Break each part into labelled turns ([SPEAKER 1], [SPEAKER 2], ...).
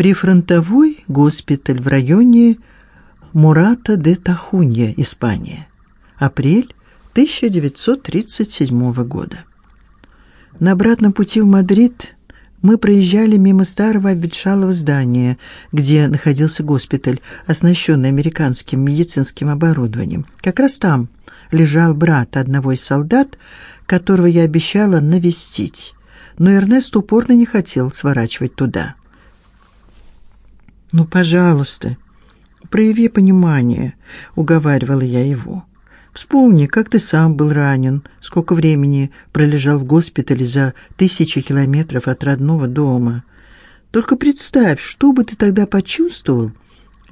[SPEAKER 1] Прифронтовой госпиталь в районе Мурата де Тахунья, Испания. Апрель 1937 года. На обратном пути в Мадрид мы проезжали мимо старого обветшалого здания, где находился госпиталь, оснащенный американским медицинским оборудованием. Как раз там лежал брат одного из солдат, которого я обещала навестить. Но Эрнест упорно не хотел сворачивать туда. "Ну, пожалуйста, прояви понимание", уговаривала я его. Вспомни, как ты сам был ранен, сколько времени пролежал в госпитале за тысячи километров от родного дома. Только представь, что бы ты тогда почувствовал,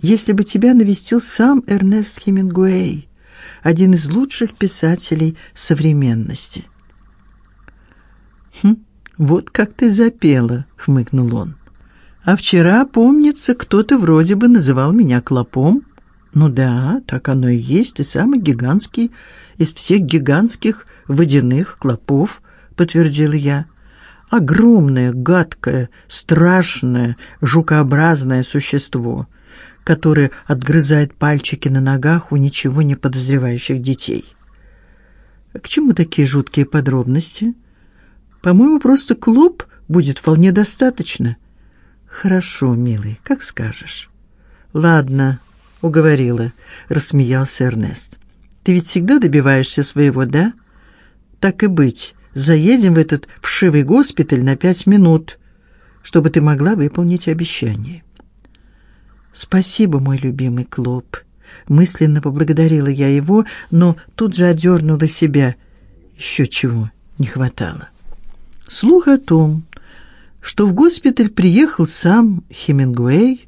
[SPEAKER 1] если бы тебя навестил сам Эрнест Хемингуэй, один из лучших писателей современности. Хм, вот как ты запела, хмыкнул он. А вчера, помнится, кто-то вроде бы называл меня клопом. Ну да, так оно и есть, ты самый гигантский из всех гигантских водяных клопов, подтвердил я. Огромное, гадкое, страшное, жукообразное существо, которое отгрызает пальчики на ногах у ничего не подозревающих детей. К чему такие жуткие подробности? По-моему, просто клоп будет вполне достаточно. Хорошо, милый, как скажешь. Ладно, уговорила, рассмеялся Эрнест. Ты ведь всегда добиваешься своего, да? Так и быть. Заедем в этот вшивый госпиталь на пять минут, чтобы ты могла выполнить обещание. Спасибо, мой любимый Клоп. Мысленно поблагодарила я его, но тут же одернула себя. Еще чего не хватало. Слух о том, что в госпиталь приехал сам Хемингуэй,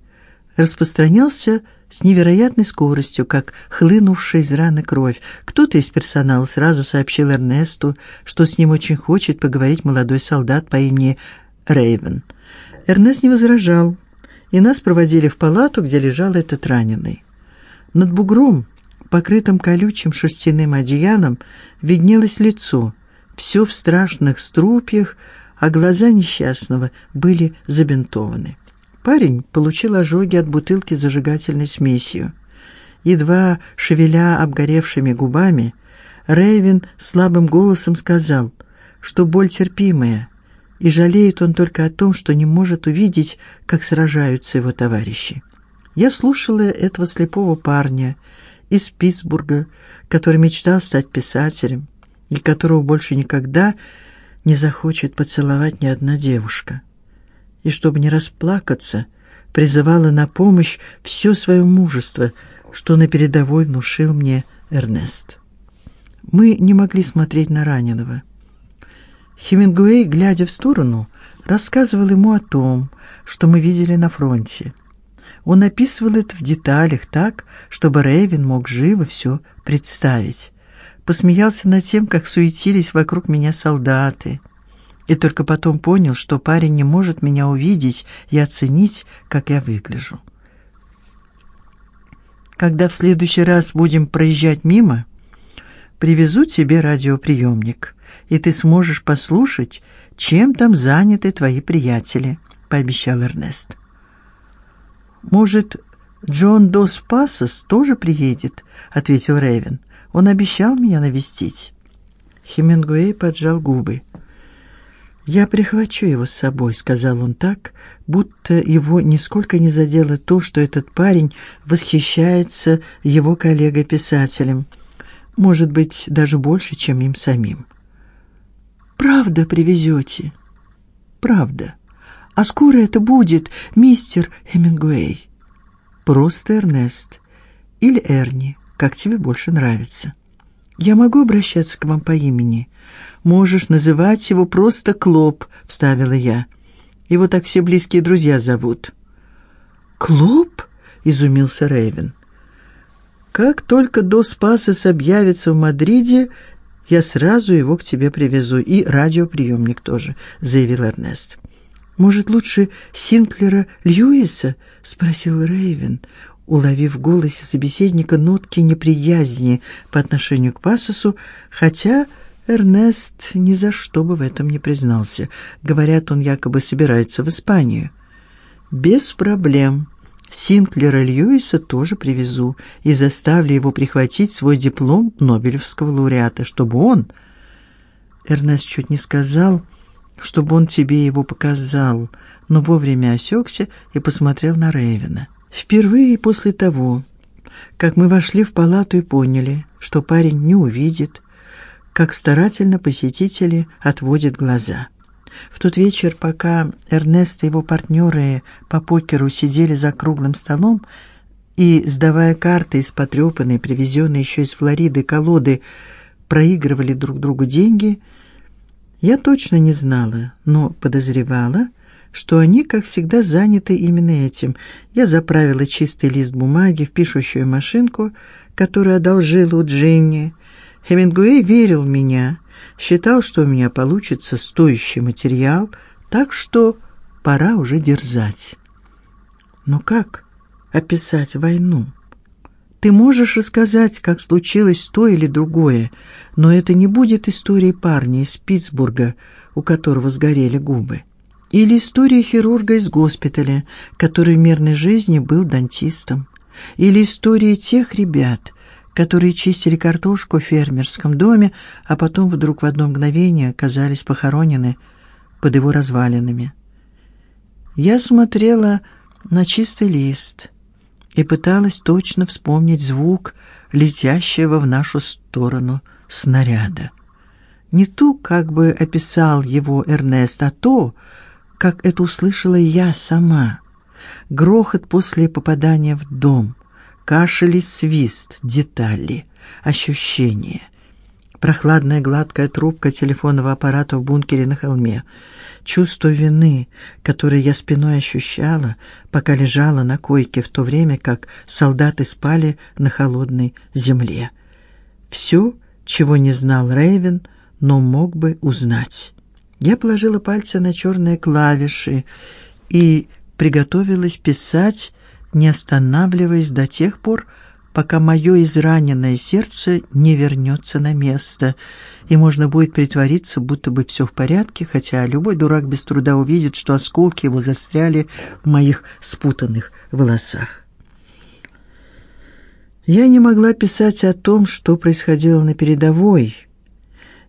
[SPEAKER 1] распространялся с невероятной скоростью, как хлынувшая из раны кровь. Кто-то из персонала сразу сообщил Эрнесту, что с ним очень хочет поговорить молодой солдат по имени Рейвен. Эрнест не возражал, и нас проводили в палату, где лежал этот раненый. Над бугром, покрытым колючим шерстяным одеялом, виднелось лицо, все в страшных струпьях, а глаза несчастного были забинтованы. Парень получил ожоги от бутылки с зажигательной смесью. Едва шевеля обгоревшими губами, Рейвен слабым голосом сказал, что боль терпимая, и жалеет он только о том, что не может увидеть, как сражаются его товарищи. Я слушала этого слепого парня из Питтсбурга, который мечтал стать писателем и которого больше никогда не захочет поцеловать ни одна девушка и чтобы не расплакаться, призывала на помощь все свое мужество, что на передовой внушил мне Эрнест. Мы не могли смотреть на раненого. Хемингуэй, глядя в сторону, рассказывал ему о том, что мы видели на фронте. Он описывал это в деталях так, чтобы Рейвен мог живо все представить. Посмеялся над тем, как суетились вокруг меня солдаты, и только потом понял, что парень не может меня увидеть и оценить, как я выгляжу. Когда в следующий раз будем проезжать мимо, привезу тебе радиоприемник, и ты сможешь послушать, чем там заняты твои приятели, пообещал Эрнест. Может, Джон Дос Пасос тоже приедет, ответил Рейвен. Он обещал меня навестить. Хемингуэй поджал губы. Я прихвачу его с собой, сказал он так, будто его нисколько не задело то, что этот парень восхищается его коллегой-писателем. Может быть, даже больше, чем им самим. Правда привезете? Правда. А скоро это будет, мистер Хемингуэй. Просто Эрнест или Эрни, как тебе больше нравится. Я могу обращаться к вам по имени. Можешь называть его просто Клоп, вставила я. Его так все близкие друзья зовут. Клоп? изумился Рейвен. Как только до Спасос объявится в Мадриде, я сразу его к тебе привезу и радиоприемник тоже, заявил Эрнест. Может, лучше Синклера Льюиса, спросил Рейвен уловив в голосе собеседника нотки неприязни по отношению к Пасосу, хотя Эрнест ни за что бы в этом не признался. Говорят, он якобы собирается в Испанию. Без проблем. Синклера Льюиса тоже привезу и заставлю его прихватить свой диплом Нобелевского лауреата, чтобы он Эрнест чуть не сказал, чтобы он тебе его показал, но вовремя осекся и посмотрел на Рейвена. Впервые после того, как мы вошли в палату и поняли, что парень не увидит, как старательно посетители отводят глаза. В тот вечер, пока Эрнест и его партнеры по покеру сидели за круглым столом и, сдавая карты из потрепанной, привезенной еще из Флориды колоды, проигрывали друг другу деньги, я точно не знала, но подозревала, что они, как всегда, заняты именно этим. Я заправила чистый лист бумаги в пишущую машинку, которую одолжила у Дженни. Хемингуэй верил в меня, считал, что у меня получится стоящий материал, так что пора уже дерзать. Но как описать войну? Ты можешь рассказать, как случилось то или другое, но это не будет историей парня из Питтсбурга, у которого сгорели губы, или историей хирурга из госпиталя, который в мирной жизни был дантистом, или историей тех ребят, которые чистили картошку в фермерском доме, а потом вдруг в одно мгновение оказались похоронены под его развалинами. Я смотрела на чистый лист и пыталась точно вспомнить звук летящего в нашу сторону снаряда. Не ту, как бы описал его Эрнест, а то, как это услышала я сама. Грохот после попадания в дом, кашель и свист, детали, ощущения. Прохладная гладкая трубка телефонного аппарата в бункере на холме — чувство вины, которое я спиной ощущала, пока лежала на койке в то время, как солдаты спали на холодной земле. Все, чего не знал Рейвен, но мог бы узнать. Я положила пальцы на черные клавиши и приготовилась писать, не останавливаясь до тех пор, пока мое израненное сердце не вернется на место, и можно будет притвориться, будто бы все в порядке, хотя любой дурак без труда увидит, что осколки его застряли в моих спутанных волосах. Я не могла писать о том, что происходило на передовой.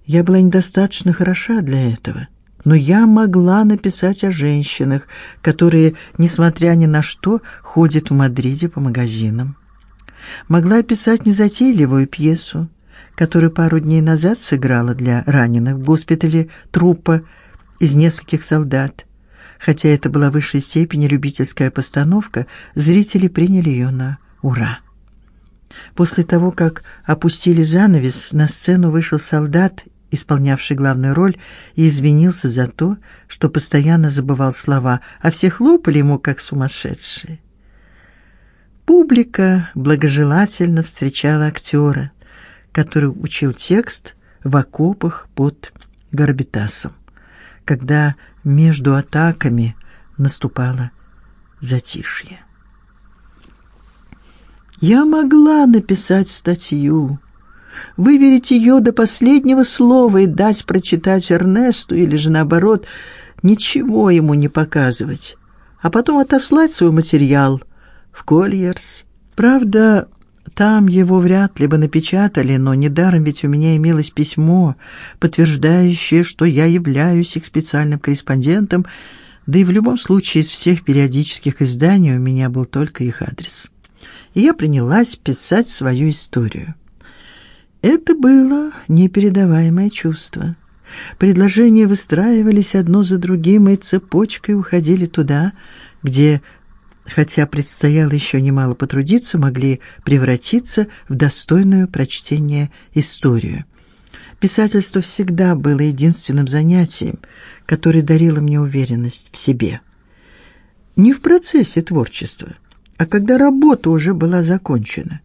[SPEAKER 1] Я была недостаточно хороша для этого. Но я могла написать о женщинах, которые, несмотря ни на что, ходят в Мадриде по магазинам могла писать незатейливую пьесу, которую пару дней назад сыграла для раненых в госпитале труппа из нескольких солдат. Хотя это была в высшей степени любительская постановка, зрители приняли ее на ура. После того, как опустили занавес, на сцену вышел солдат, исполнявший главную роль, и извинился за то, что постоянно забывал слова, а все хлопали ему как сумасшедшие. Публика благожелательно встречала актера, который учил текст в окопах под Горбитасом, когда между атаками наступало затишье. Я могла написать статью, выверить ее до последнего слова и дать прочитать Эрнесту или же наоборот, ничего ему не показывать, а потом отослать свой материал в Кольерс. Правда, там его вряд ли бы напечатали, но недаром ведь у меня имелось письмо, подтверждающее, что я являюсь их специальным корреспондентом, да и в любом случае из всех периодических изданий у меня был только их адрес. И я принялась писать свою историю. Это было непередаваемое чувство. Предложения выстраивались одно за другим и цепочкой уходили туда, где хотя предстояло еще немало потрудиться, могли превратиться в достойную прочтения историю. Писательство всегда было единственным занятием, которое дарило мне уверенность в себе. Не в процессе творчества, а когда работа уже была закончена.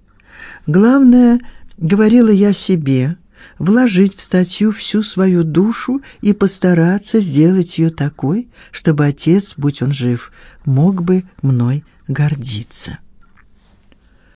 [SPEAKER 1] Главное, говорила я себе, вложить в статью всю свою душу и постараться сделать ее такой, чтобы отец, будь он жив, мог бы мной гордиться.